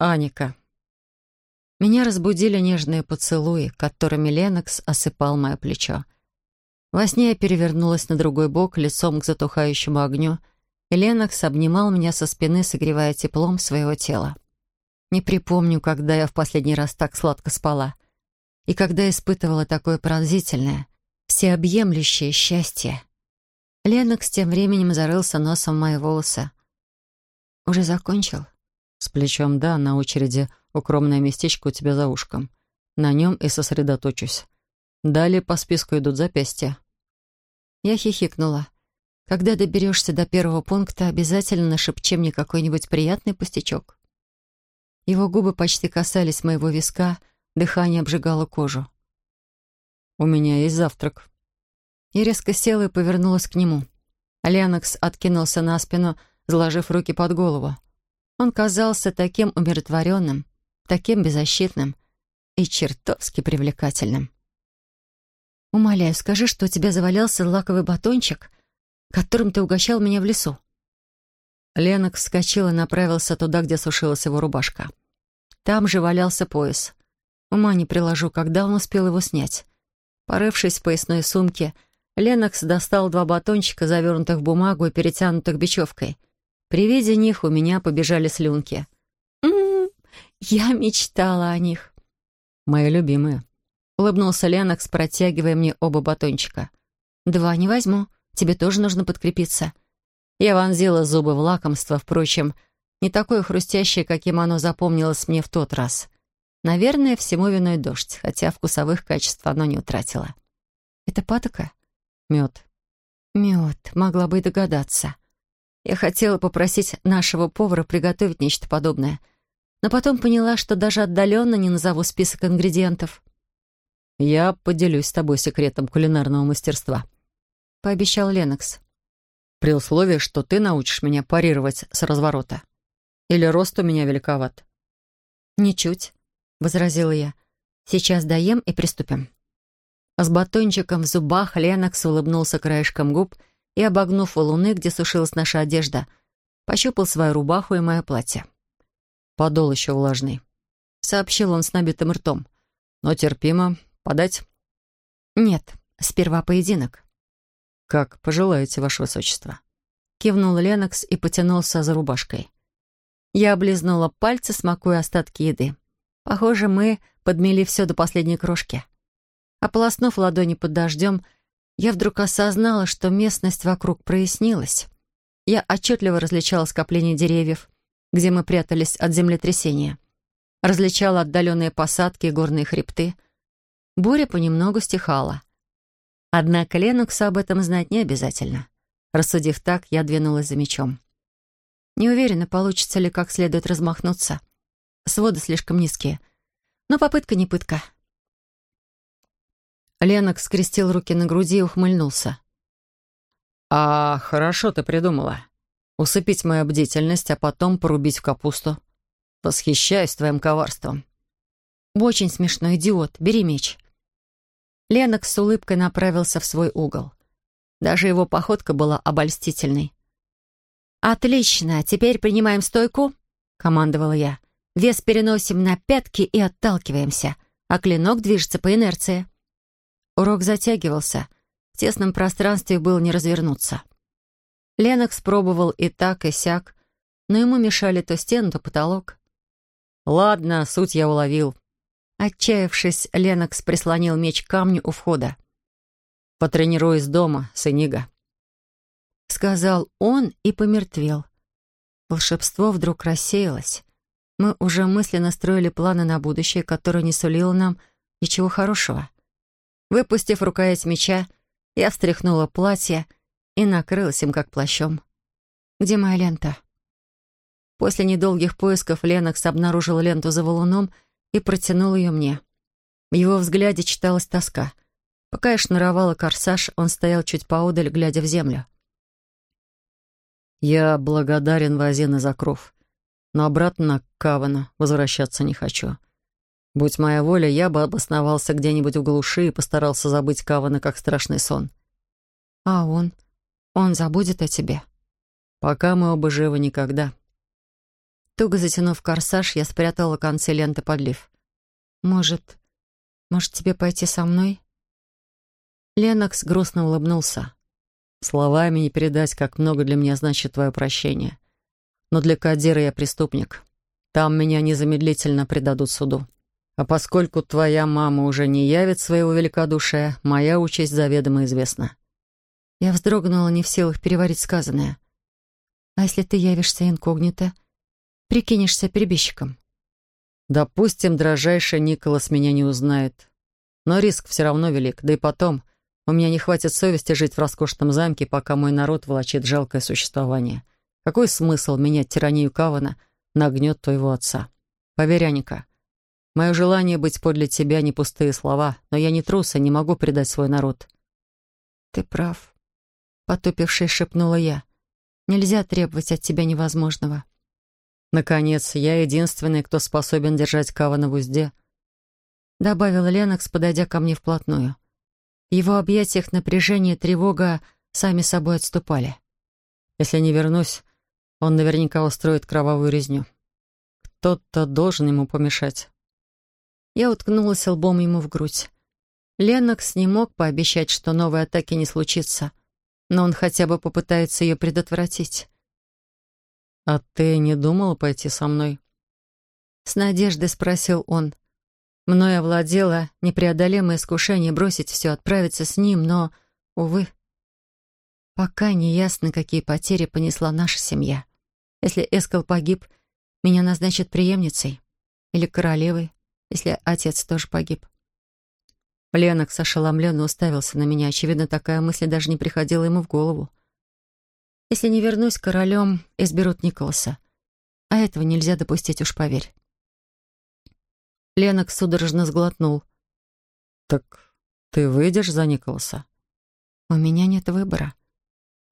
Аника. Меня разбудили нежные поцелуи, которыми Ленокс осыпал мое плечо. Во сне я перевернулась на другой бок, лицом к затухающему огню, и Ленокс обнимал меня со спины, согревая теплом своего тела. Не припомню, когда я в последний раз так сладко спала, и когда испытывала такое пронзительное, всеобъемлющее счастье. Ленокс тем временем зарылся носом в мои волосы. «Уже закончил?» «С плечом, да, на очереди укромное местечко у тебя за ушком. На нем и сосредоточусь. Далее по списку идут запястья». Я хихикнула. «Когда доберешься до первого пункта, обязательно нашепчи мне какой-нибудь приятный пустячок». Его губы почти касались моего виска, дыхание обжигало кожу. «У меня есть завтрак». Я резко села и повернулась к нему. Ленокс откинулся на спину, заложив руки под голову. Он казался таким умиротворенным, таким беззащитным и чертовски привлекательным. «Умоляю, скажи, что у тебя завалялся лаковый батончик, которым ты угощал меня в лесу». Ленок вскочил и направился туда, где сушилась его рубашка. Там же валялся пояс. Ума не приложу, когда он успел его снять. Порывшись в поясной сумке, Ленокс достал два батончика, завернутых в бумагу и перетянутых бечевкой. При виде них у меня побежали слюнки. «М «М-м, -м, я мечтала о них». «Мои любимые», Улыбнулся Ленокс, протягивая мне оба батончика. «Два не возьму. Тебе тоже нужно подкрепиться». Я вонзила зубы в лакомство, впрочем, не такое хрустящее, каким оно запомнилось мне в тот раз. Наверное, всему виной дождь, хотя вкусовых качеств оно не утратило. «Это патока?» «Мед». «Мед. Могла бы и догадаться». Я хотела попросить нашего повара приготовить нечто подобное, но потом поняла, что даже отдаленно не назову список ингредиентов. «Я поделюсь с тобой секретом кулинарного мастерства», — пообещал Ленокс. «При условии, что ты научишь меня парировать с разворота. Или рост у меня великоват?» «Ничуть», — возразила я. «Сейчас доем и приступим». С батончиком в зубах Ленокс улыбнулся краешком губ и, обогнув валуны, где сушилась наша одежда, пощупал свою рубаху и мое платье. «Подол еще влажный», — сообщил он с набитым ртом. «Но терпимо. Подать?» «Нет, сперва поединок». «Как пожелаете, Ваше Высочество». Кивнул Ленокс и потянулся за рубашкой. Я облизнула пальцы, смакуя остатки еды. Похоже, мы подмели все до последней крошки. Ополоснув ладони под дождем, я вдруг осознала, что местность вокруг прояснилась. Я отчетливо различала скопление деревьев, где мы прятались от землетрясения. Различала отдаленные посадки и горные хребты — Буря понемногу стихала. Однако Леноксу об этом знать не обязательно. Рассудив так, я двинулась за мечом. Не уверена, получится ли как следует размахнуться. Своды слишком низкие. Но попытка не пытка. Ленок скрестил руки на груди и ухмыльнулся. «А, хорошо ты придумала. Усыпить мою бдительность, а потом порубить в капусту. Восхищаюсь твоим коварством». «Очень смешной идиот. Бери меч». Ленокс с улыбкой направился в свой угол. Даже его походка была обольстительной. «Отлично, теперь принимаем стойку», — командовала я. «Вес переносим на пятки и отталкиваемся, а клинок движется по инерции». Урок затягивался. В тесном пространстве было не развернуться. Ленокс пробовал и так, и сяк, но ему мешали то стены, то потолок. «Ладно, суть я уловил», Отчаявшись, Ленокс прислонил меч к камню у входа. «Потренируюсь дома, сынига», — сказал он и помертвел. Волшебство вдруг рассеялось. Мы уже мысленно строили планы на будущее, которое не сулило нам ничего хорошего. Выпустив рукоять меча, я встряхнула платье и накрылась им как плащом. «Где моя лента?» После недолгих поисков Ленокс обнаружил ленту за валуном — и протянул ее мне. В его взгляде читалась тоска. Пока я шнуровала корсаж, он стоял чуть поодаль, глядя в землю. «Я благодарен Вазене за кров, но обратно к Кавану возвращаться не хочу. Будь моя воля, я бы обосновался где-нибудь в глуши и постарался забыть Кавана как страшный сон». «А он? Он забудет о тебе?» «Пока мы оба живы никогда». Туго затянув корсаж, я спрятала концы ленты под лиф. «Может, может, тебе пойти со мной?» Ленокс грустно улыбнулся. «Словами не передать, как много для меня значит твое прощение. Но для Кадира я преступник. Там меня незамедлительно предадут суду. А поскольку твоя мама уже не явит своего великодушия, моя участь заведомо известна». Я вздрогнула, не в силах переварить сказанное. «А если ты явишься инкогнито? Прикинешься перебежчиком?» «Допустим, дрожайший Николас меня не узнает. Но риск все равно велик. Да и потом, у меня не хватит совести жить в роскошном замке, пока мой народ волочит жалкое существование. Какой смысл менять тиранию Кавана на гнет твоего отца? Поверь, Аника, мое желание быть подле тебя не пустые слова, но я не трус и не могу предать свой народ». «Ты прав», потупившись, шепнула я. «Нельзя требовать от тебя невозможного». «Наконец, я единственный, кто способен держать Кавана в узде», — добавил Ленокс, подойдя ко мне вплотную. В его объятиях напряжение и тревога сами собой отступали. «Если не вернусь, он наверняка устроит кровавую резню. Кто-то должен ему помешать». Я уткнулась лбом ему в грудь. Ленокс не мог пообещать, что новой атаки не случится — но он хотя бы попытается ее предотвратить. «А ты не думала пойти со мной?» С надеждой спросил он. Мною овладело непреодолимое искушение бросить все, отправиться с ним, но, увы, пока не ясно, какие потери понесла наша семья. Если Эскал погиб, меня назначат преемницей или королевой, если отец тоже погиб. Ленокс ошеломленно уставился на меня. Очевидно, такая мысль даже не приходила ему в голову. «Если не вернусь королем, изберут Николаса. А этого нельзя допустить, уж поверь». Ленокс судорожно сглотнул. «Так ты выйдешь за Николаса?» «У меня нет выбора».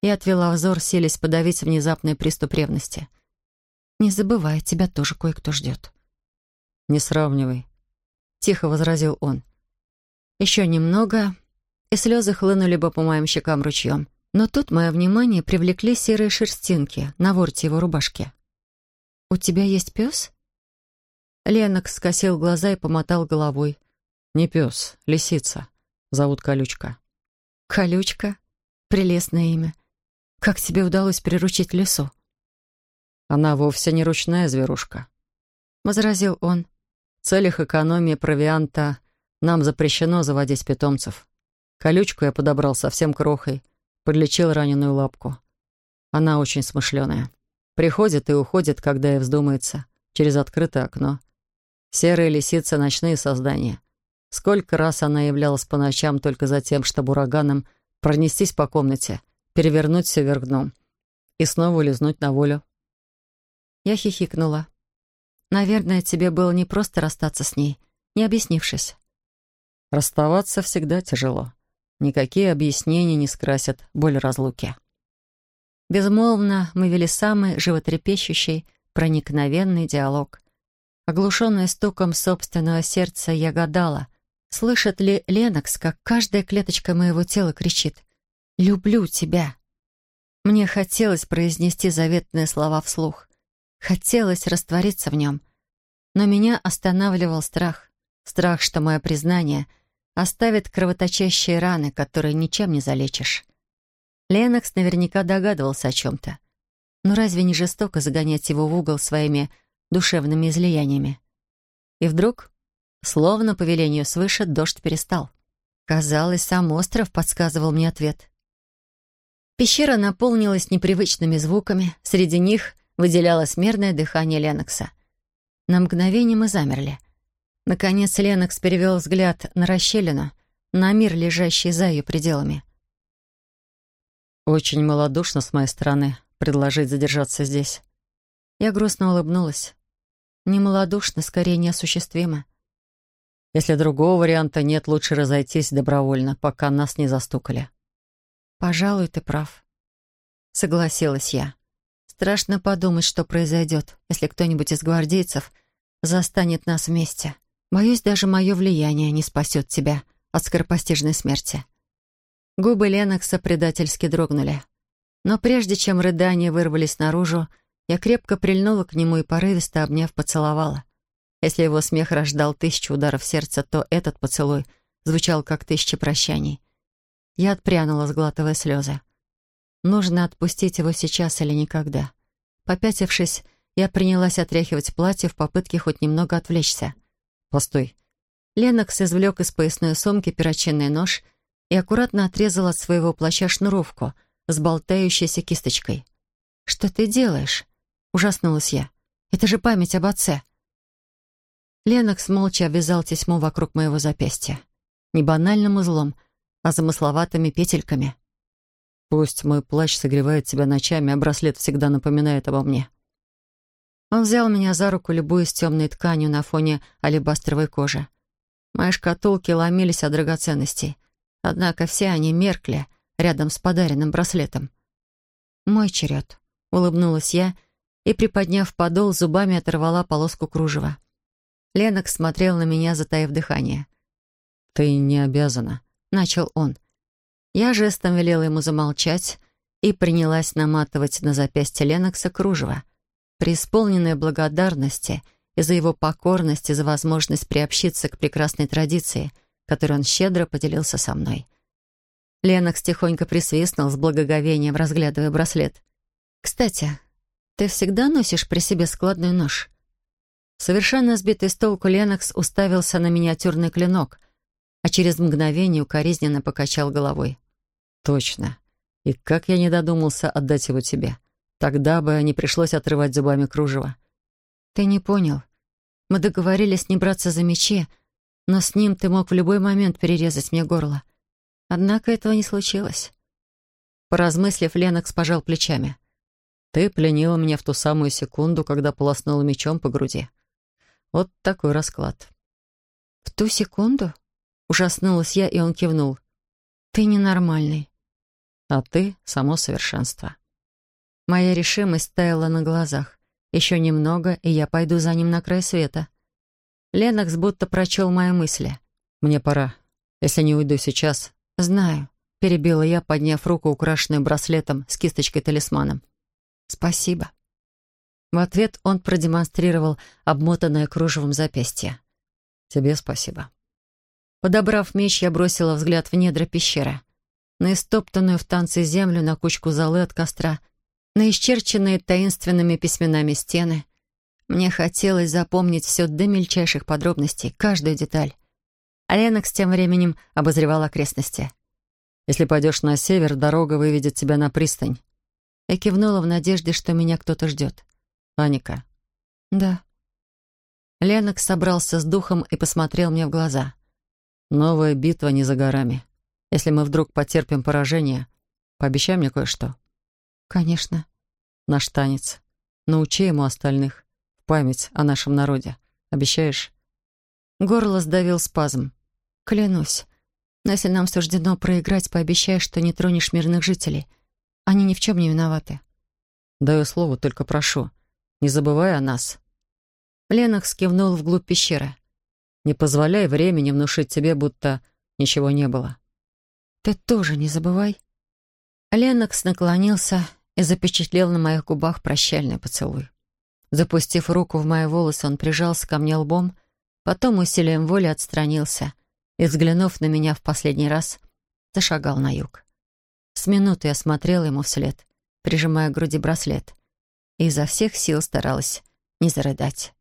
Я отвела взор, селись подавить внезапный приступ ревности. «Не забывай, тебя тоже кое-кто ждет». «Не сравнивай», — тихо возразил он. Еще немного, и слезы хлынули бы по моим щекам ручьем. Но тут мое внимание привлекли серые шерстинки на ворте его рубашки. «У тебя есть пес?» Ленок скосил глаза и помотал головой. «Не пес, лисица. Зовут Колючка». «Колючка? Прелестное имя. Как тебе удалось приручить лису?» «Она вовсе не ручная зверушка», — возразил он. «В целях экономии провианта нам запрещено заводить питомцев. Колючку я подобрал совсем крохой, подлечил раненую лапку. Она очень смышленая. Приходит и уходит, когда ей вздумается, через открытое окно. Серые лисицы — ночные создания. Сколько раз она являлась по ночам только за тем, чтобы ураганом пронестись по комнате, перевернуть все вверх дном и снова улизнуть на волю. Я хихикнула. «Наверное, тебе было не просто расстаться с ней, не объяснившись». Расставаться всегда тяжело. Никакие объяснения не скрасят боль разлуки. Безмолвно мы вели самый животрепещущий, проникновенный диалог. Оглушенная стуком собственного сердца, я гадала, слышит ли Ленокс, как каждая клеточка моего тела кричит «Люблю тебя». Мне хотелось произнести заветные слова вслух. Хотелось раствориться в нем. Но меня останавливал страх. Страх, что мое признание оставит кровоточащие раны, которые ничем не залечишь. Ленокс наверняка догадывался о чем-то. Но разве не жестоко загонять его в угол своими душевными излияниями? И вдруг, словно по велению свыше, дождь перестал. Казалось, сам остров подсказывал мне ответ. Пещера наполнилась непривычными звуками, среди них выделялось мерное дыхание Ленокса. На мгновение мы замерли — Наконец Ленокс перевел взгляд на расщелину, на мир, лежащий за ее пределами. «Очень малодушно с моей стороны предложить задержаться здесь». Я грустно улыбнулась. Не малодушно, скорее неосуществимо. Если другого варианта нет, лучше разойтись добровольно, пока нас не застукали. «Пожалуй, ты прав», — согласилась я. «Страшно подумать, что произойдет, если кто-нибудь из гвардейцев застанет нас вместе». Боюсь, даже мое влияние не спасет тебя от скоропостижной смерти». Губы Ленокса предательски дрогнули. Но прежде чем рыдания вырвались наружу, Я крепко прильнула к нему и порывисто, обняв, поцеловала. Если его смех рождал тысячу ударов сердца, то этот поцелуй звучал как тысяча прощаний. Я отпрянула, сглатывая слезы. Нужно отпустить его сейчас или никогда. Попятившись, я принялась отряхивать платье в попытке хоть немного отвлечься. «Постой». Ленокс извлек из поясной сумки перочинный нож и аккуратно отрезал от своего плаща шнуровку с болтающейся кисточкой. «Что ты делаешь?» — ужаснулась я. «Это же память об отце». Ленокс молча обвязал тесьму вокруг моего запястья. Не банальным узлом, а замысловатыми петельками. «Пусть мой плащ согревает тебя ночами, а браслет всегда напоминает обо мне». Он взял меня за руку, любуясь темной тканью на фоне алебастровой кожи. Мои шкатулки ломились от драгоценностей, однако все они меркли рядом с подаренным браслетом. «Мой черед», — улыбнулась я и, приподняв подол, зубами оторвала полоску кружева. Ленок смотрел на меня, затаив дыхание. «Ты не обязана», — начал он. Я жестом велела ему замолчать и принялась наматывать на запястье Ленокса кружево, преисполненная благодарности и за его покорность и за возможность приобщиться к прекрасной традиции, которой он щедро поделился со мной. Ленокс тихонько присвистнул с благоговением, разглядывая браслет. «Кстати, ты всегда носишь при себе складной нож?» Совершенно сбитый с толку Ленокс уставился на миниатюрный клинок, а через мгновение укоризненно покачал головой. «Точно. И как я не додумался отдать его тебе. Тогда бы не пришлось отрывать зубами кружево». «Ты не понял. Мы договорились не браться за мечи, но с ним ты мог в любой момент перерезать мне горло. Однако этого не случилось». Поразмыслив, Ленокс пожал плечами. «Ты пленила меня в ту самую секунду, когда полоснула мечом по груди. Вот такой расклад». «В ту секунду?» Ужаснулась я, и он кивнул. «Ты ненормальный». «А ты — само совершенство». Моя решимость таяла на глазах. Еще немного, и я пойду за ним на край света. Ленокс будто прочел мои мысли. «Мне пора. Если не уйду сейчас...» «Знаю», — перебила я, подняв руку, украшенную браслетом с кисточкой-талисманом. «Спасибо». В ответ он продемонстрировал обмотанное кружевом запястье. «Тебе спасибо». Подобрав меч, я бросила взгляд в недра пещеры. На истоптанную в танце землю, на кучку золы от костра, на исчерченные таинственными письменами стены. Мне хотелось запомнить все до мельчайших подробностей, каждую деталь. А Ленокс тем временем обозревал окрестности. «Если пойдешь на север, дорога выведет тебя на пристань». Я кивнула в надежде, что меня кто-то ждет. «Аника». «Да». Ленокс собрался с духом и посмотрел мне в глаза. «Новая битва не за горами. Если мы вдруг потерпим поражение, пообещай мне кое-что». «Конечно». «Наш танец. Научи ему остальных. В память о нашем народе. Обещаешь?» Горло сдавил спазм. «Клянусь. Но если нам суждено проиграть, пообещай, что не тронешь мирных жителей. Они ни в чем не виноваты». «Даю слово, только прошу. Не забывай о нас». Ленокс кивнул вглубь пещеры. «Не позволяй времени внушить тебе, будто ничего не было». «Ты тоже не забывай». Ленокс наклонился и запечатлел на моих губах прощальный поцелуй. Запустив руку в мои волосы, он прижался ко мне лбом, потом усилием воли отстранился и, взглянув на меня в последний раз, зашагал на юг. С минуты я смотрела ему вслед, прижимая к груди браслет, и изо всех сил старалась не зарыдать.